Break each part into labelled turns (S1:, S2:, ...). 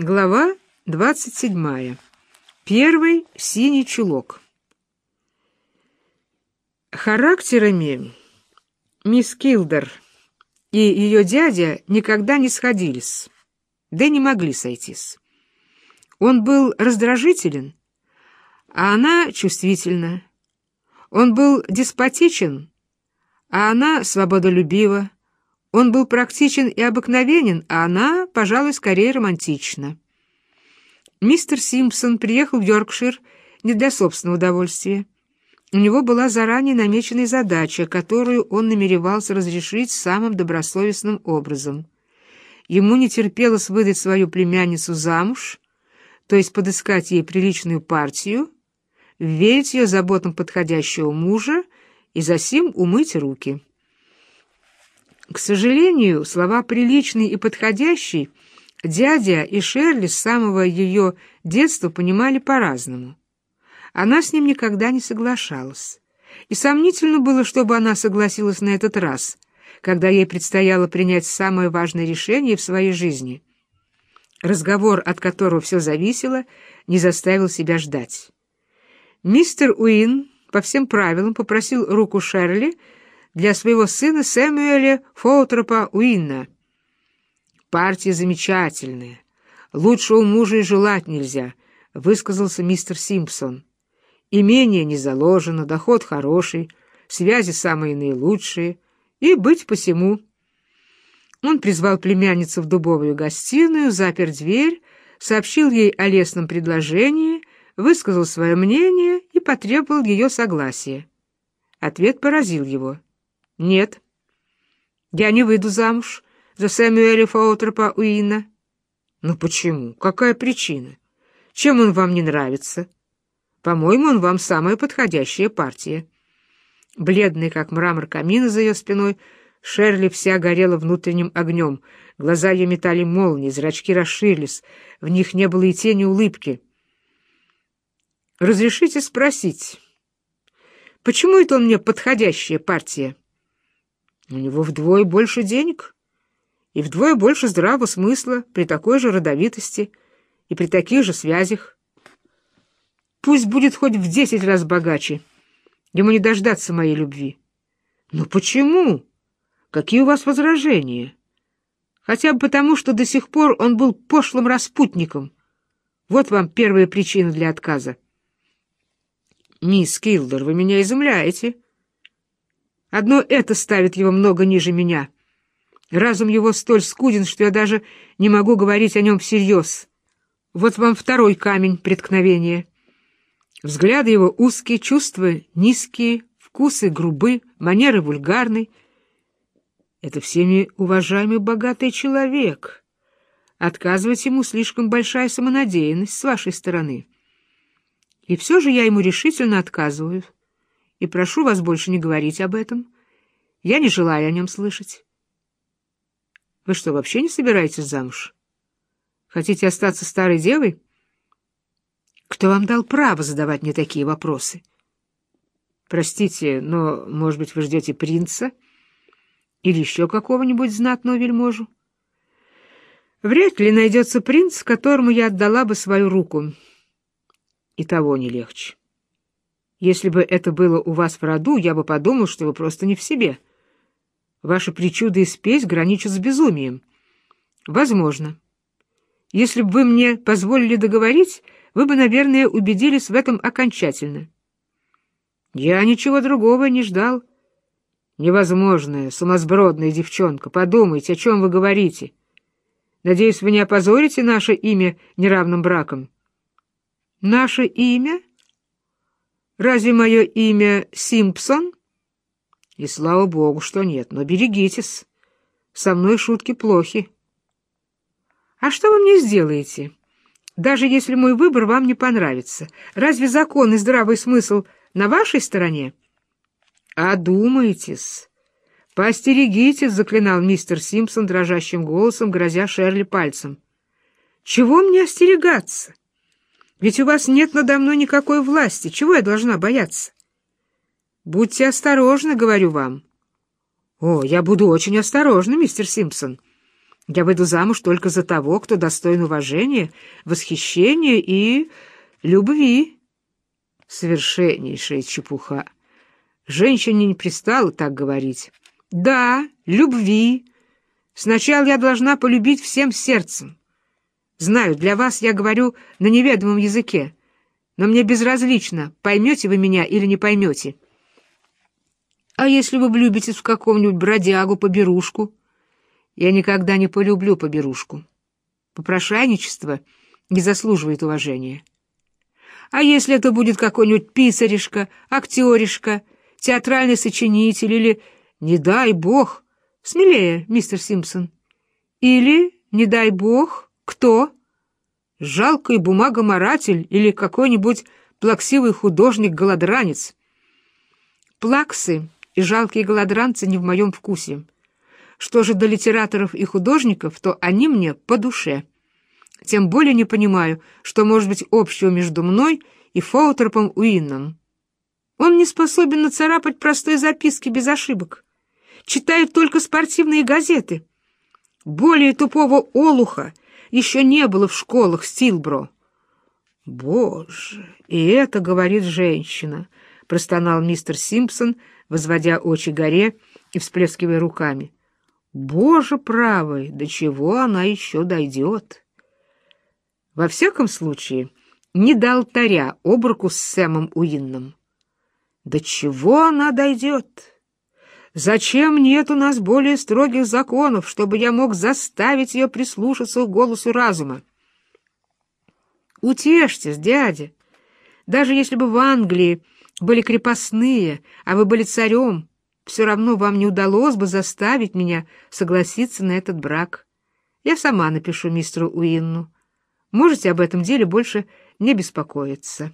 S1: Глава 27. Первый синий чулок. Характерами мисс Килдер и ее дядя никогда не сходились, да и не могли сойтись. Он был раздражителен, а она чувствительна. Он был деспотичен, а она свободолюбива. Он был практичен и обыкновенен, а она, пожалуй, скорее романтична. Мистер Симпсон приехал в Йоркшир не для собственного удовольствия. У него была заранее намеченная задача, которую он намеревался разрешить самым добросовестным образом. Ему не терпелось выдать свою племянницу замуж, то есть подыскать ей приличную партию, верить ее заботам подходящего мужа и засим умыть руки. К сожалению, слова «приличный» и «подходящий» дядя и Шерли с самого ее детства понимали по-разному. Она с ним никогда не соглашалась. И сомнительно было, чтобы она согласилась на этот раз, когда ей предстояло принять самое важное решение в своей жизни. Разговор, от которого все зависело, не заставил себя ждать. Мистер Уин по всем правилам попросил руку Шерли, для своего сына Сэмюэля Фоутропа Уинна. «Партия замечательная. Лучшего мужа и желать нельзя», — высказался мистер Симпсон. «Имение не заложено, доход хороший, связи самые наилучшие, и быть посему». Он призвал племянницу в дубовую гостиную, запер дверь, сообщил ей о лесном предложении, высказал свое мнение и потребовал ее согласия. Ответ поразил его. «Нет, я не выйду замуж за Сэмюэля Фоутропа Уина». «Ну почему? Какая причина? Чем он вам не нравится?» «По-моему, он вам самая подходящая партия». Бледный, как мрамор камина за ее спиной, Шерли вся горела внутренним огнем. Глаза ее метали молнии, зрачки расширились, в них не было и тени улыбки. «Разрешите спросить, почему это он мне подходящая партия?» У него вдвое больше денег и вдвое больше здравого смысла при такой же родовитости и при таких же связях. Пусть будет хоть в десять раз богаче. Ему не дождаться моей любви. Но почему? Какие у вас возражения? Хотя бы потому, что до сих пор он был пошлым распутником. Вот вам первая причина для отказа. Мисс Килдер, вы меня изумляете. Одно это ставит его много ниже меня. Разум его столь скуден, что я даже не могу говорить о нем всерьез. Вот вам второй камень преткновения. Взгляды его узкие, чувства низкие, вкусы грубы, манеры вульгарны. Это всеми уважаемый богатый человек. Отказывать ему слишком большая самонадеянность с вашей стороны. И все же я ему решительно отказываю и прошу вас больше не говорить об этом. Я не желаю о нем слышать. Вы что, вообще не собираетесь замуж? Хотите остаться старой девой? Кто вам дал право задавать мне такие вопросы? Простите, но, может быть, вы ждете принца или еще какого-нибудь знатного вельможу? Вряд ли найдется принц, которому я отдала бы свою руку. И того не легче. Если бы это было у вас в роду, я бы подумал, что вы просто не в себе. Ваши причуды и спесь граничат с безумием. Возможно. Если бы вы мне позволили договорить, вы бы, наверное, убедились в этом окончательно. Я ничего другого не ждал. Невозможная, сумасбродная девчонка. Подумайте, о чем вы говорите. Надеюсь, вы не опозорите наше имя неравным браком. Наше имя? Разве мое имя Симпсон? И слава богу, что нет, но берегитесь. Со мной шутки плохи. А что вы мне сделаете? Даже если мой выбор вам не понравится, разве закон и здравый смысл на вашей стороне? Одумайтесь. Поостерегитесь, заклинал мистер Симпсон дрожащим голосом, грозя Шерли пальцем. Чего мне остерегаться? Ведь у вас нет надо мной никакой власти. Чего я должна бояться? Будьте осторожны, говорю вам. О, я буду очень осторожна, мистер Симпсон. Я выйду замуж только за того, кто достоин уважения, восхищения и любви. Совершеннейшая чепуха. Женщине не пристало так говорить. Да, любви. Сначала я должна полюбить всем сердцем. Знаю, для вас я говорю на неведомом языке, но мне безразлично, поймете вы меня или не поймете. А если вы влюбитесь в какого-нибудь бродягу, поберушку? Я никогда не полюблю поберушку. Попрошайничество не заслуживает уважения. А если это будет какой-нибудь писаришка, актеришка, театральный сочинитель или, не дай бог, смелее, мистер Симпсон, или, не дай бог, кто? Жалкий бумагоморатель или какой-нибудь плаксивый художник-голодранец. Плаксы и жалкие голодранцы не в моем вкусе. Что же до литераторов и художников, то они мне по душе. Тем более не понимаю, что может быть общего между мной и Фоутропом Уинном. Он не способен нацарапать простые записки без ошибок. Читает только спортивные газеты. Более тупого олуха — еще не было в школах Стилбро. «Боже, и это говорит женщина!» — простонал мистер Симпсон, возводя очи горе и всплескивая руками. «Боже правый, до чего она еще дойдет?» Во всяком случае, не до алтаря об руку с Сэмом Уинном. До чего она дойдет? Зачем нет у нас более строгих законов, чтобы я мог заставить ее прислушаться к голосу разума? Утешьтесь, дядя. Даже если бы в Англии были крепостные, а вы были царем, все равно вам не удалось бы заставить меня согласиться на этот брак. Я сама напишу мистеру Уинну. Можете об этом деле больше не беспокоиться.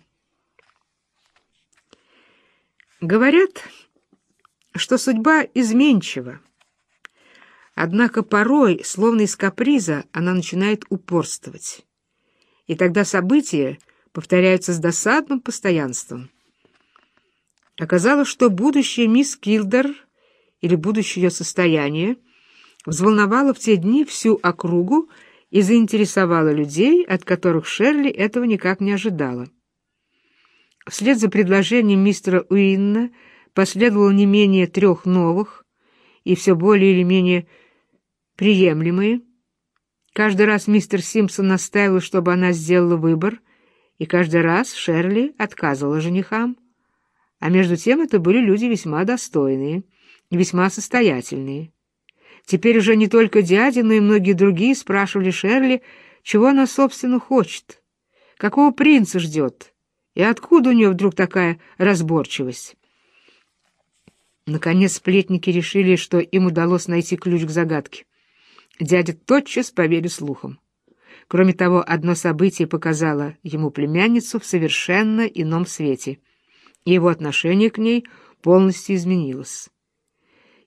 S1: Говорят что судьба изменчива. Однако порой, словно из каприза, она начинает упорствовать. И тогда события повторяются с досадным постоянством. Оказалось, что будущее мисс Килдер или будущее ее состояние взволновало в те дни всю округу и заинтересовало людей, от которых Шерли этого никак не ожидала. Вслед за предложением мистера Уинна последовало не менее трех новых и все более или менее приемлемые. Каждый раз мистер Симпсон настаивал, чтобы она сделала выбор, и каждый раз Шерли отказывала женихам. А между тем это были люди весьма достойные и весьма состоятельные. Теперь уже не только дядя, но и многие другие спрашивали Шерли, чего она, собственно, хочет, какого принца ждет, и откуда у нее вдруг такая разборчивость. Наконец сплетники решили, что им удалось найти ключ к загадке. Дядя тотчас поверил слухам. Кроме того, одно событие показало ему племянницу в совершенно ином свете, и его отношение к ней полностью изменилось.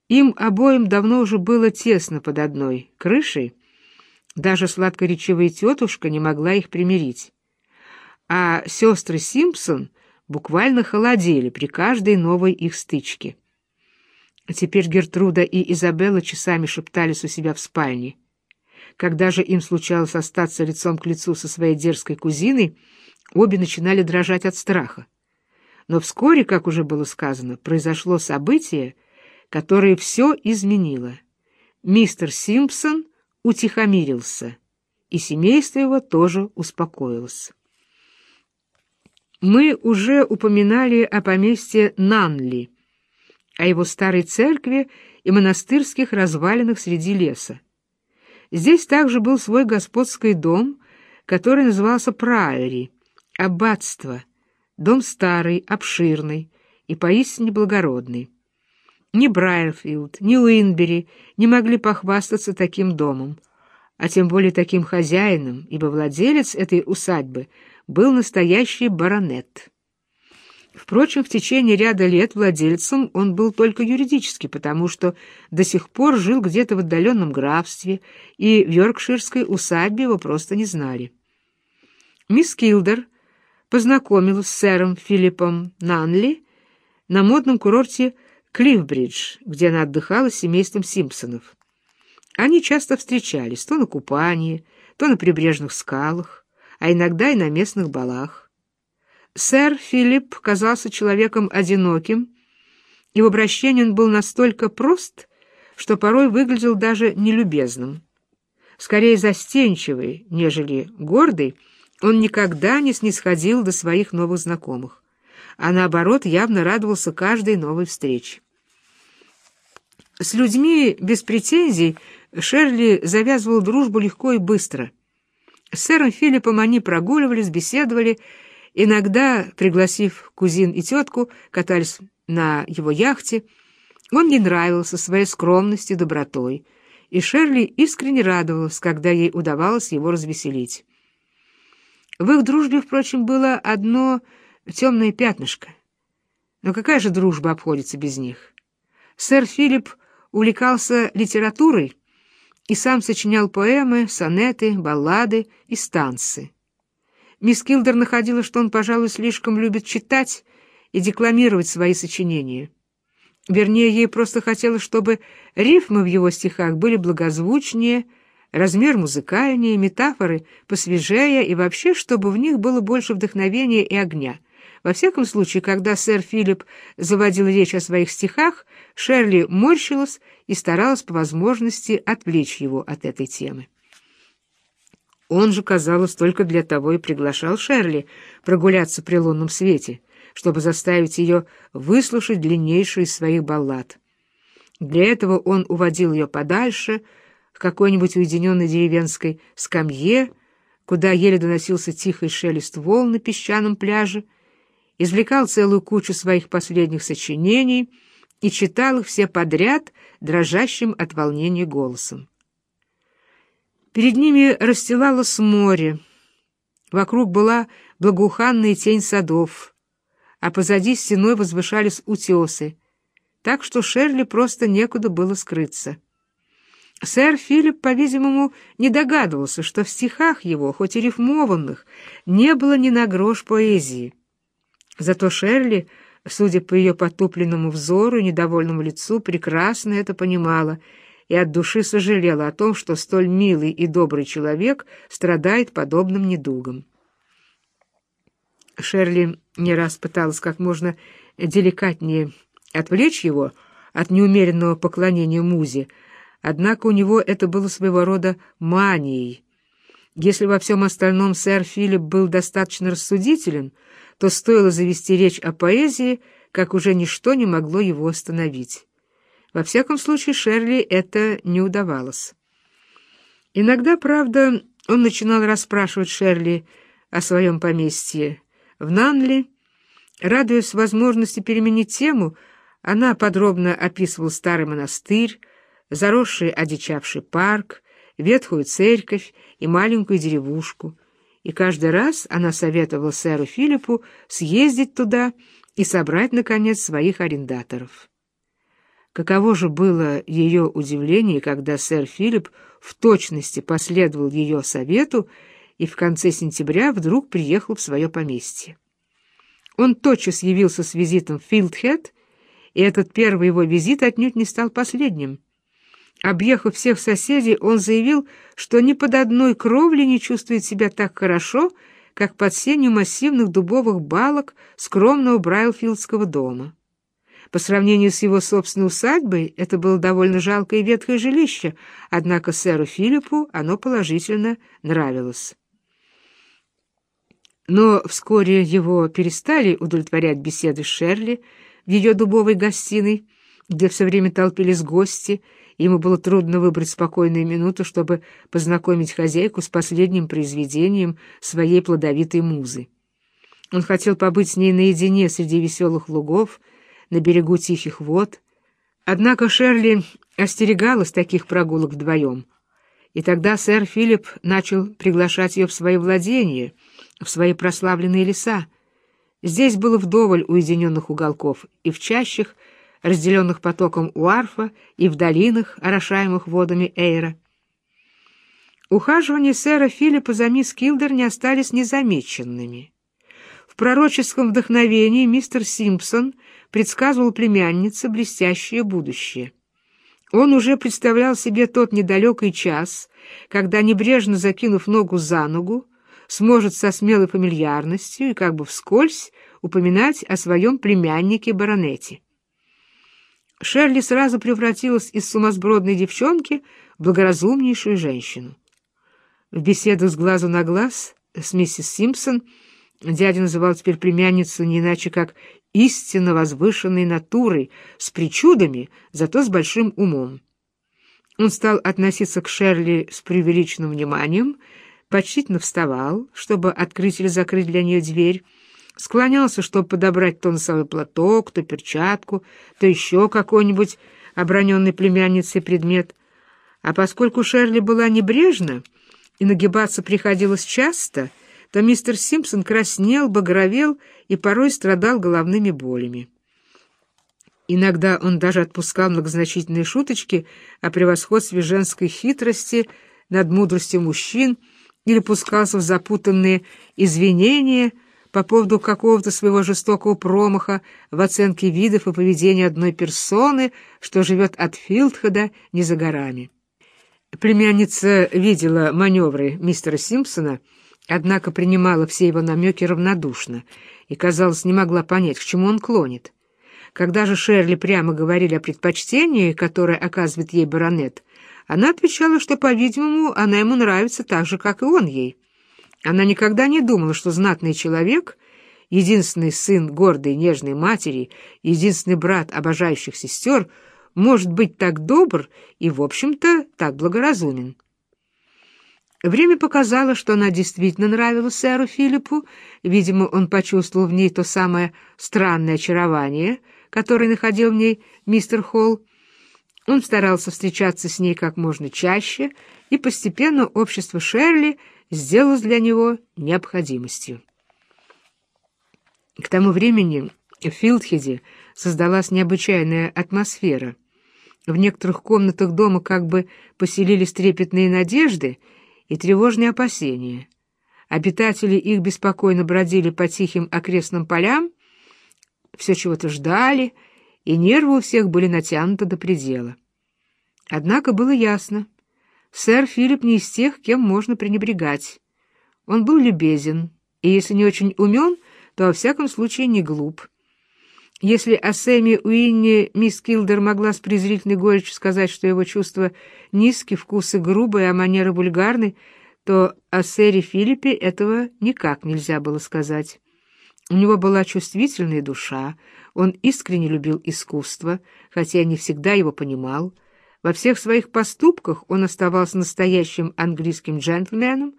S1: Им обоим давно уже было тесно под одной крышей, даже сладкоречивая тетушка не могла их примирить. А сестры Симпсон буквально холодели при каждой новой их стычке. Теперь Гертруда и Изабелла часами шептались у себя в спальне. Когда же им случалось остаться лицом к лицу со своей дерзкой кузиной, обе начинали дрожать от страха. Но вскоре, как уже было сказано, произошло событие, которое все изменило. Мистер Симпсон утихомирился, и семейство его тоже успокоилось. Мы уже упоминали о поместье Нанли — о его старой церкви и монастырских развалинах среди леса. Здесь также был свой господский дом, который назывался Прайори, аббатство, дом старый, обширный и поистине благородный. Ни Брайерфилд, ни Уинбери не могли похвастаться таким домом, а тем более таким хозяином, ибо владелец этой усадьбы был настоящий баронет. Впрочем, в течение ряда лет владельцем он был только юридически, потому что до сих пор жил где-то в отдаленном графстве, и в йоркширской усадьбе его просто не знали. Мисс Килдер познакомилась с сэром Филиппом Нанли на модном курорте Клиффбридж, где она отдыхала с семейством Симпсонов. Они часто встречались то на купании, то на прибрежных скалах, а иногда и на местных балах. Сэр Филипп казался человеком одиноким, и в обращении он был настолько прост, что порой выглядел даже нелюбезным. Скорее застенчивый, нежели гордый, он никогда не снисходил до своих новых знакомых, а наоборот явно радовался каждой новой встрече. С людьми без претензий Шерли завязывал дружбу легко и быстро. С сэром Филиппом они прогуливались, беседовали, иногда, пригласив кузин и тетку, катались на его яхте. Он ей нравился своей скромностью и добротой, и Шерли искренне радовалась, когда ей удавалось его развеселить. В их дружбе, впрочем, было одно темное пятнышко. Но какая же дружба обходится без них? Сэр Филипп увлекался литературой и сам сочинял поэмы, сонеты, баллады и станцы. Мисс Килдер находила, что он, пожалуй, слишком любит читать и декламировать свои сочинения. Вернее, ей просто хотелось, чтобы рифмы в его стихах были благозвучнее, размер музыкальнее, метафоры посвежее и вообще, чтобы в них было больше вдохновения и огня. Во всяком случае, когда сэр Филипп заводил речь о своих стихах, Шерли морщилась и старалась по возможности отвлечь его от этой темы. Он же, казалось, только для того и приглашал Шерли прогуляться при лунном свете, чтобы заставить ее выслушать длиннейшую из своих баллад. Для этого он уводил ее подальше, к какой-нибудь уединенной деревенской скамье, куда еле доносился тихий шелест волн на песчаном пляже, извлекал целую кучу своих последних сочинений и читал их все подряд дрожащим от волнения голосом. Перед ними расстилалось море, вокруг была благоуханная тень садов, а позади стеной возвышались утесы, так что Шерли просто некуда было скрыться. Сэр Филипп, по-видимому, не догадывался, что в стихах его, хоть и рифмованных, не было ни на грош поэзии. Зато Шерли, судя по ее потупленному взору и недовольному лицу, прекрасно это понимала и от души сожалела о том, что столь милый и добрый человек страдает подобным недугом. Шерли не раз пыталась как можно деликатнее отвлечь его от неумеренного поклонения музе, однако у него это было своего рода манией. Если во всем остальном сэр Филипп был достаточно рассудителен, то стоило завести речь о поэзии, как уже ничто не могло его остановить. Во всяком случае, Шерли это не удавалось. Иногда, правда, он начинал расспрашивать Шерли о своем поместье. В Нанли, радуясь возможности переменить тему, она подробно описывала старый монастырь, заросший одичавший парк, ветхую церковь и маленькую деревушку — и каждый раз она советовала сэру Филиппу съездить туда и собрать, наконец, своих арендаторов. Каково же было ее удивление, когда сэр Филипп в точности последовал ее совету и в конце сентября вдруг приехал в свое поместье. Он тотчас явился с визитом в Филдхед, и этот первый его визит отнюдь не стал последним — Объехав всех соседей, он заявил, что ни под одной кровлей не чувствует себя так хорошо, как под сенью массивных дубовых балок скромного Брайлфилдского дома. По сравнению с его собственной усадьбой, это было довольно жалкое и ветхое жилище, однако сэру Филиппу оно положительно нравилось. Но вскоре его перестали удовлетворять беседы с Шерли в ее дубовой гостиной, где все время толпились гости, Ему было трудно выбрать спокойную минуту, чтобы познакомить хозяйку с последним произведением своей плодовитой музы. Он хотел побыть с ней наедине среди веселых лугов, на берегу тихих вод. Однако Шерли остерегалась таких прогулок вдвоем. И тогда сэр Филипп начал приглашать ее в свои владения, в свои прославленные леса. Здесь было вдоволь уединенных уголков, и в чащах — разделенных потоком Уарфа и в долинах, орошаемых водами Эйра. Ухаживания сэра Филиппа за мисс Килдер не остались незамеченными. Пророческом вдохновении мистер Симпсон предсказывал племяннице блестящее будущее. Он уже представлял себе тот недалекий час, когда, небрежно закинув ногу за ногу, сможет со смелой фамильярностью и как бы вскользь упоминать о своем племяннике баронете. Шерли сразу превратилась из сумасбродной девчонки в благоразумнейшую женщину. В беседах с глазу на глаз с миссис Симпсон дядя называл теперь племянницу не иначе как истинно возвышенной натурой, с причудами, зато с большим умом. Он стал относиться к Шерли с преувеличенным вниманием, почтительно вставал, чтобы открыть или закрыть для нее дверь, склонялся, чтобы подобрать то носовой платок, то перчатку, то еще какой-нибудь оброненный племянницей предмет. А поскольку Шерли была небрежна и нагибаться приходилось часто — то мистер Симпсон краснел, багровел и порой страдал головными болями. Иногда он даже отпускал многозначительные шуточки о превосходстве женской хитрости над мудростью мужчин или пускался в запутанные извинения по поводу какого-то своего жестокого промаха в оценке видов и поведения одной персоны, что живет от Филдхеда не за горами. Племянница видела маневры мистера Симпсона — однако принимала все его намеки равнодушно и, казалось, не могла понять, к чему он клонит. Когда же Шерли прямо говорили о предпочтении, которое оказывает ей баронет, она отвечала, что, по-видимому, она ему нравится так же, как и он ей. Она никогда не думала, что знатный человек, единственный сын гордой нежной матери, единственный брат обожающих сестер, может быть так добр и, в общем-то, так благоразумен. Время показало, что она действительно нравилась сэру Филиппу. Видимо, он почувствовал в ней то самое странное очарование, которое находил в ней мистер Холл. Он старался встречаться с ней как можно чаще, и постепенно общество Шерли сделалось для него необходимостью. К тому времени в Филдхеде создалась необычайная атмосфера. В некоторых комнатах дома как бы поселились трепетные надежды — и тревожные опасения. Обитатели их беспокойно бродили по тихим окрестным полям, все чего-то ждали, и нервы у всех были натянуты до предела. Однако было ясно, сэр Филипп не из тех, кем можно пренебрегать. Он был любезен, и если не очень умен, то во всяком случае не глуп. Если о Сэме Уинне мисс Килдер могла с презрительной горечью сказать, что его чувства низкие, вкусы грубые, а манеры вульгарны, то о сэре Филиппе этого никак нельзя было сказать. У него была чувствительная душа, он искренне любил искусство, хотя не всегда его понимал. Во всех своих поступках он оставался настоящим английским джентльменом,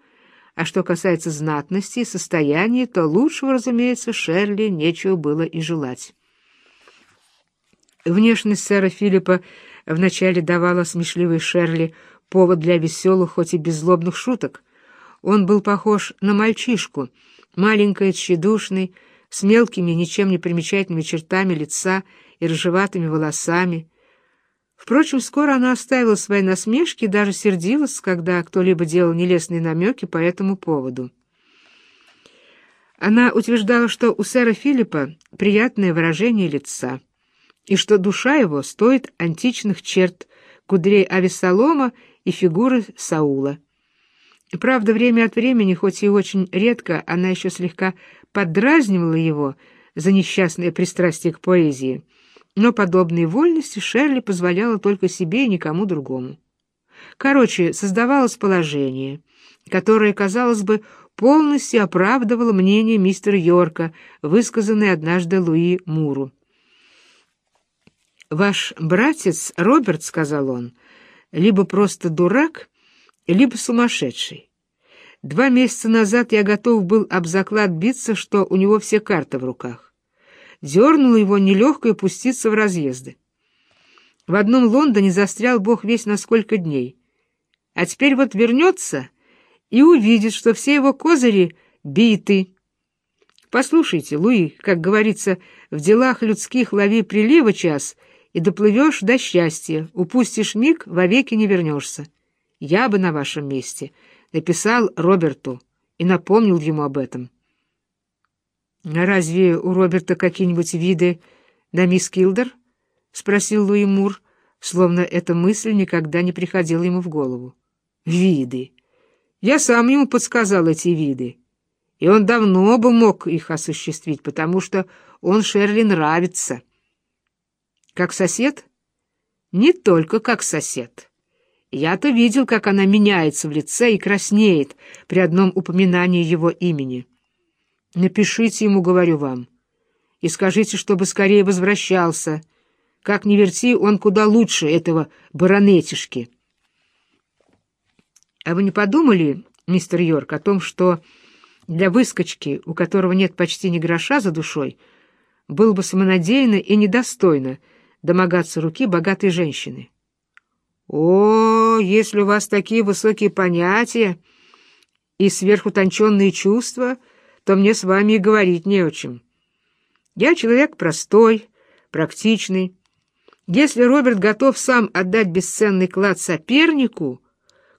S1: а что касается знатности и состояния, то лучшего, разумеется, Шерли нечего было и желать. Внешность сэра Филиппа вначале давала смешливой Шерли повод для веселых, хоть и беззлобных шуток. Он был похож на мальчишку, маленький, тщедушный, с мелкими, ничем не примечательными чертами лица и рыжеватыми волосами. Впрочем, скоро она оставила свои насмешки и даже сердилась, когда кто-либо делал нелестные намеки по этому поводу. Она утверждала, что у сэра Филиппа приятное выражение лица — и что душа его стоит античных черт, кудрей Авесолома и фигуры Саула. Правда, время от времени, хоть и очень редко, она еще слегка подразнивала его за несчастное пристрастие к поэзии, но подобные вольности Шерли позволяла только себе и никому другому. Короче, создавалось положение, которое, казалось бы, полностью оправдывало мнение мистера Йорка, высказанное однажды Луи Муру. «Ваш братец, Роберт, — сказал он, — либо просто дурак, либо сумасшедший. Два месяца назад я готов был об заклад биться, что у него все карты в руках. Дернуло его нелегкое пуститься в разъезды. В одном Лондоне застрял бог весь на сколько дней. А теперь вот вернется и увидит, что все его козыри биты. Послушайте, Луи, как говорится, в делах людских лови прилива час — и доплывешь до счастья, упустишь миг, вовеки не вернешься. Я бы на вашем месте написал Роберту и напомнил ему об этом. «А разве у Роберта какие-нибудь виды на мисс Килдер?» — спросил Луи Мур, словно эта мысль никогда не приходила ему в голову. Виды. Я сам ему подсказал эти виды. И он давно бы мог их осуществить, потому что он Шерли нравится. Как сосед? Не только как сосед. Я-то видел, как она меняется в лице и краснеет при одном упоминании его имени. Напишите ему, говорю вам, и скажите, чтобы скорее возвращался. Как ни верти, он куда лучше этого баронетишки. А вы не подумали, мистер Йорк, о том, что для выскочки, у которого нет почти ни гроша за душой, было бы самонадеянно и недостойно домогаться руки богатой женщины. О, если у вас такие высокие понятия и сверхутонченные чувства, то мне с вами и говорить не о чем. Я человек простой, практичный. Если Роберт готов сам отдать бесценный клад сопернику,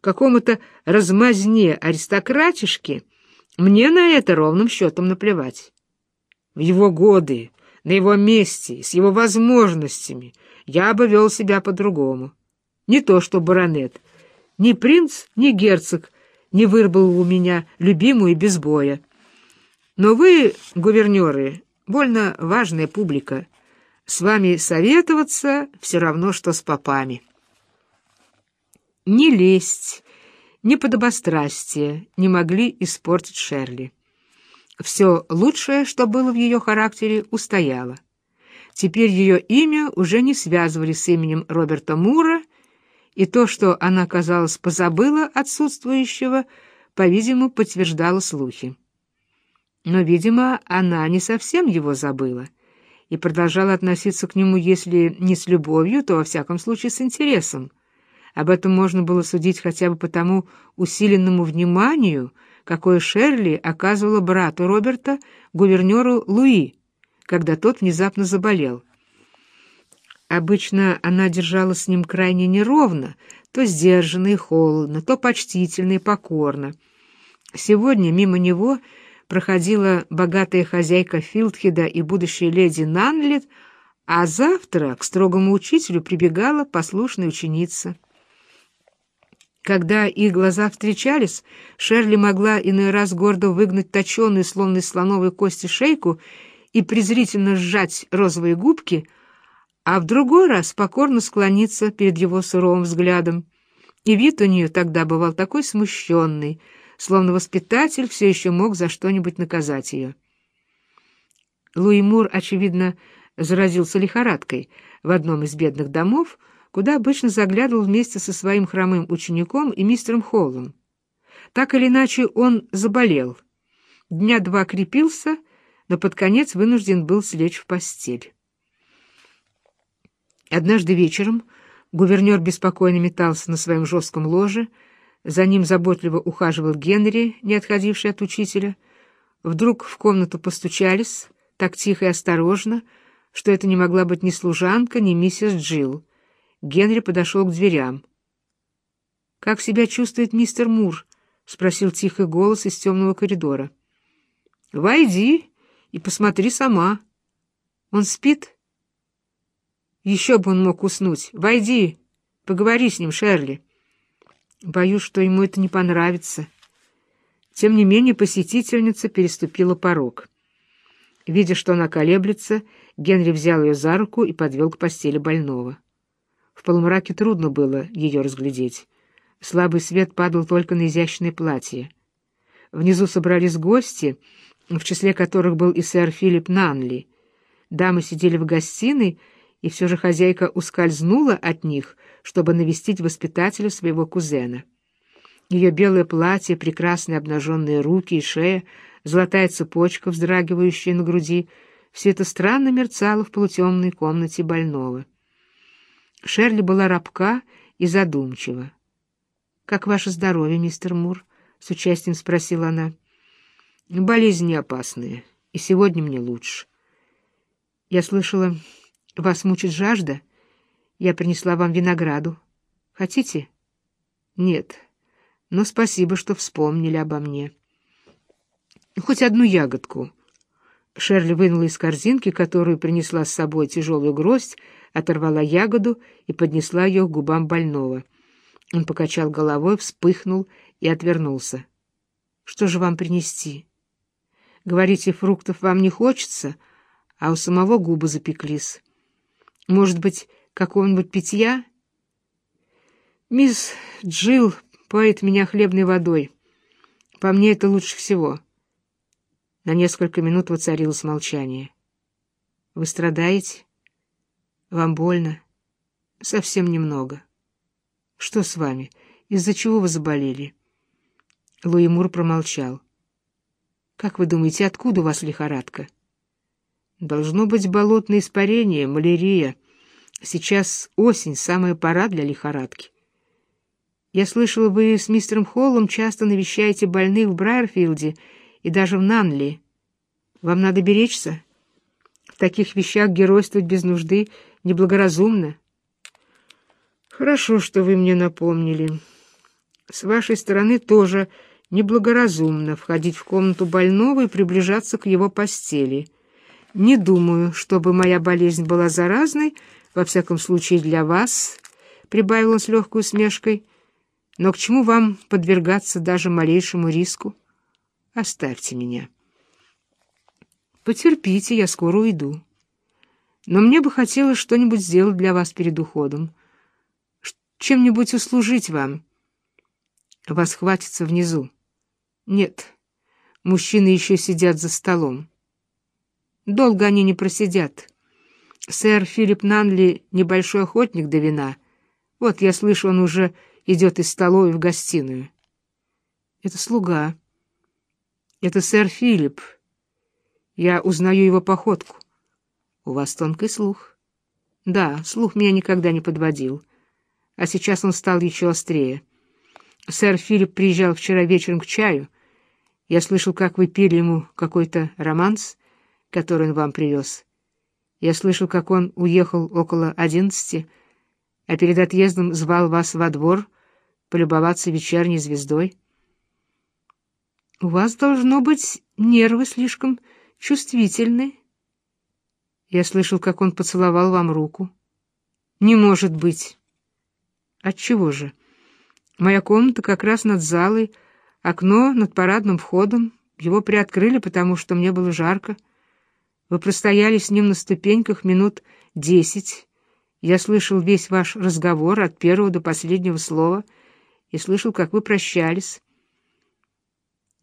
S1: какому-то размазне аристократишке, мне на это ровным счетом наплевать. В его годы, на его месте, с его возможностями я бы вел себя по-другому. Не то что баронет. Ни принц, ни герцог не вырвал у меня любимую без боя. Но вы, гувернеры, больно важная публика. С вами советоваться все равно, что с попами. Не лезть, ни подобострастие не могли испортить Шерли. Все лучшее, что было в ее характере, устояло. Теперь ее имя уже не связывали с именем Роберта Мура, и то, что она, казалось, позабыла отсутствующего, по-видимому, подтверждало слухи. Но, видимо, она не совсем его забыла и продолжала относиться к нему, если не с любовью, то, во всяком случае, с интересом. Об этом можно было судить хотя бы по тому усиленному вниманию, какое Шерли оказывала брату Роберта, гувернеру Луи, когда тот внезапно заболел. Обычно она держалась с ним крайне неровно, то сдержанно и холодно, то почтительно и покорно. Сегодня мимо него проходила богатая хозяйка Филдхеда и будущая леди Нанлет, а завтра к строгому учителю прибегала послушная ученица. Когда их глаза встречались, Шерли могла иной раз гордо выгнуть точеную, словно слоновой кости, шейку и презрительно сжать розовые губки, а в другой раз покорно склониться перед его суровым взглядом. И вид у нее тогда бывал такой смущенный, словно воспитатель все еще мог за что-нибудь наказать ее. Луи Мур, очевидно, заразился лихорадкой в одном из бедных домов, куда обычно заглядывал вместе со своим хромым учеником и мистером Холлом. Так или иначе он заболел. Дня два крепился, но под конец вынужден был слечь в постель. Однажды вечером гувернер беспокойно метался на своем жестком ложе, за ним заботливо ухаживал Генри, не отходивший от учителя. Вдруг в комнату постучались, так тихо и осторожно, что это не могла быть ни служанка, ни миссис Джилл. Генри подошел к дверям. «Как себя чувствует мистер Мур?» — спросил тихий голос из темного коридора. «Войди и посмотри сама. Он спит?» «Еще бы он мог уснуть. Войди, поговори с ним, Шерли». Боюсь, что ему это не понравится. Тем не менее посетительница переступила порог. Видя, что она колеблется, Генри взял ее за руку и подвел к постели больного. В полумраке трудно было ее разглядеть. Слабый свет падал только на изящное платье. Внизу собрались гости, в числе которых был и сэр Филипп Нанли. Дамы сидели в гостиной, и все же хозяйка ускользнула от них, чтобы навестить воспитателя своего кузена. Ее белое платье, прекрасные обнаженные руки и шея, золотая цепочка, вздрагивающая на груди — все это странно мерцало в полутемной комнате больного. Шерли была рабка и задумчива. «Как ваше здоровье, мистер Мур?» — с участием спросила она. «Болезни опасные, и сегодня мне лучше. Я слышала, вас мучит жажда. Я принесла вам винограду. Хотите?» «Нет, но спасибо, что вспомнили обо мне. Хоть одну ягодку». Шерли вынула из корзинки, которую принесла с собой тяжелую гроздь, оторвала ягоду и поднесла ее к губам больного. Он покачал головой, вспыхнул и отвернулся. «Что же вам принести?» «Говорите, фруктов вам не хочется, а у самого губы запеклись. Может быть, какого-нибудь питья?» «Мисс Джилл поет меня хлебной водой. По мне это лучше всего». На несколько минут воцарилось молчание. «Вы страдаете? Вам больно?» «Совсем немного». «Что с вами? Из-за чего вы заболели?» Луи Мур промолчал. «Как вы думаете, откуда у вас лихорадка?» «Должно быть болотное испарение, малярия. Сейчас осень, самая пора для лихорадки». Я слышала, вы с мистером Холлом часто навещаете больных в Брайерфилде и даже в Нанли. Вам надо беречься. В таких вещах геройствовать без нужды неблагоразумно. Хорошо, что вы мне напомнили. С вашей стороны тоже неблагоразумно входить в комнату больного и приближаться к его постели. Не думаю, чтобы моя болезнь была заразной, во всяком случае для вас, — прибавил он с легкой усмешкой, — но к чему вам подвергаться даже малейшему риску? Оставьте меня. Потерпите, я скоро уйду. Но мне бы хотелось что-нибудь сделать для вас перед уходом. Чем-нибудь услужить вам. Вас хватится внизу. Нет, мужчины еще сидят за столом. Долго они не просидят. Сэр Филипп Нанли — небольшой охотник до вина. Вот, я слышу, он уже идет из столовой в гостиную. Это слуга. Это сэр Филипп. Я узнаю его походку. У вас тонкий слух. Да, слух меня никогда не подводил. А сейчас он стал еще острее. Сэр Филипп приезжал вчера вечером к чаю. Я слышал, как вы пили ему какой-то романс, который он вам привез. Я слышал, как он уехал около одиннадцати, а перед отъездом звал вас во двор полюбоваться вечерней звездой. У вас, должно быть, нервы слишком чувствительны. Я слышал, как он поцеловал вам руку. Не может быть. Отчего же? Моя комната как раз над залой, окно над парадным входом. Его приоткрыли, потому что мне было жарко. Вы простояли с ним на ступеньках минут десять, я слышал весь ваш разговор от первого до последнего слова и слышал, как вы прощались.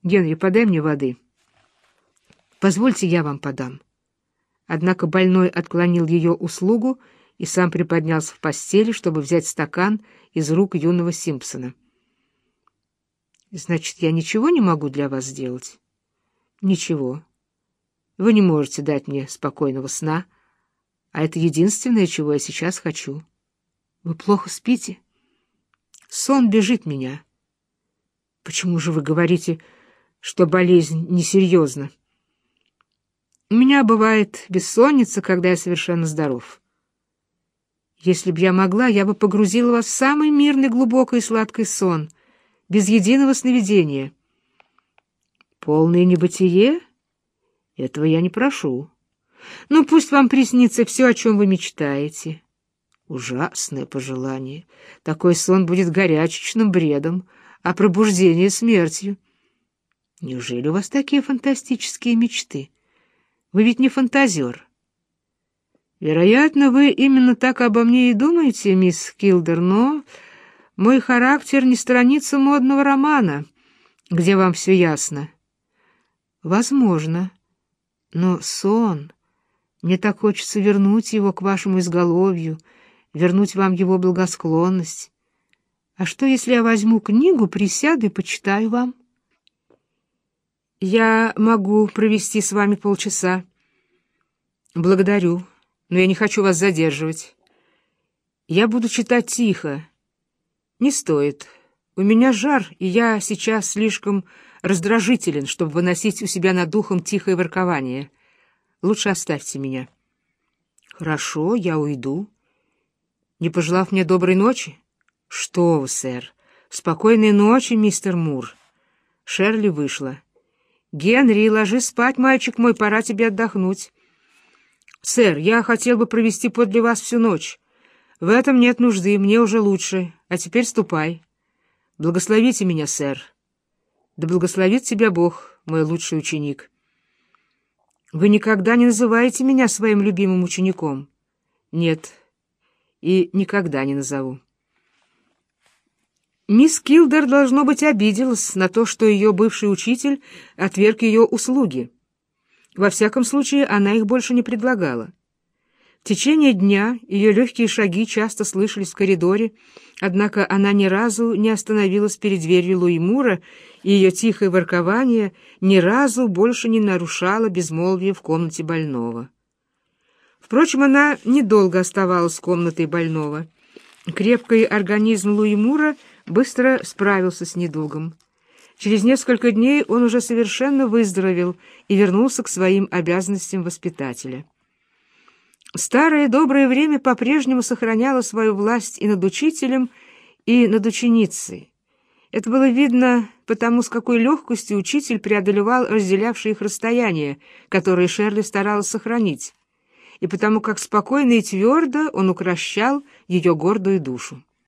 S1: Генри, подай мне воды. Позвольте, я вам подам. Однако больной отклонил ее услугу и сам приподнялся в постели, чтобы взять стакан из рук юного Симпсона. «Значит, я ничего не могу для вас сделать?» «Ничего. Вы не можете дать мне спокойного сна» А это единственное, чего я сейчас хочу. Вы плохо спите? Сон бежит меня. Почему же вы говорите, что болезнь несерьезна? У меня бывает бессонница, когда я совершенно здоров. Если б я могла, я бы погрузила вас в самый мирный, глубокий и сладкий сон, без единого сновидения. Полное небытие? Этого я не прошу. Ну, пусть вам приснится все, о чем вы мечтаете. Ужасное пожелание. Такой сон будет горячечным бредом, а пробуждение — смертью. Неужели у вас такие фантастические мечты? Вы ведь не фантазер. Вероятно, вы именно так обо мне и думаете, мисс Килдер, но мой характер не страница модного романа, где вам все ясно. Возможно, но сон... Мне так хочется вернуть его к вашему изголовью, вернуть вам его благосклонность. А что, если я возьму книгу, присяду и почитаю вам? Я могу провести с вами полчаса. Благодарю, но я не хочу вас задерживать. Я буду читать тихо. Не стоит. У меня жар, и я сейчас слишком раздражителен, чтобы выносить у себя над духом тихое воркование. Лучше оставьте меня. Хорошо, я уйду. Не пожелав мне доброй ночи? Что вы, сэр. Спокойной ночи, мистер Мур. Шерли вышла. Генри, ложись спать, мальчик мой, пора тебе отдохнуть. «Сэр, я хотел бы провести подле вас всю ночь. В этом нет нужды, мне уже лучше. А теперь ступай. Благословите меня, сэр. Да благословит тебя Бог, мой лучший ученик». «Вы никогда не называете меня своим любимым учеником?» «Нет, и никогда не назову». Мисс Килдер, должно быть, обиделась на то, что ее бывший учитель отверг ее услуги. Во всяком случае, она их больше не предлагала. В течение дня ее легкие шаги часто слышались в коридоре, однако она ни разу не остановилась перед дверью Луи Мура, и ее тихое воркование ни разу больше не нарушало безмолвие в комнате больного. Впрочем, она недолго оставалась в комнате больного. Крепкий организм Луи Мура — быстро справился с недугом. Через несколько дней он уже совершенно выздоровел и вернулся к своим обязанностям воспитателя. Старое доброе время по-прежнему сохраняло свою власть и над учителем, и над ученицей. Это было видно потому, с какой легкостью учитель преодолевал разделявшие их расстояние, которое Шерли старалась сохранить, и потому как спокойно и твердо он укращал ее гордую душу.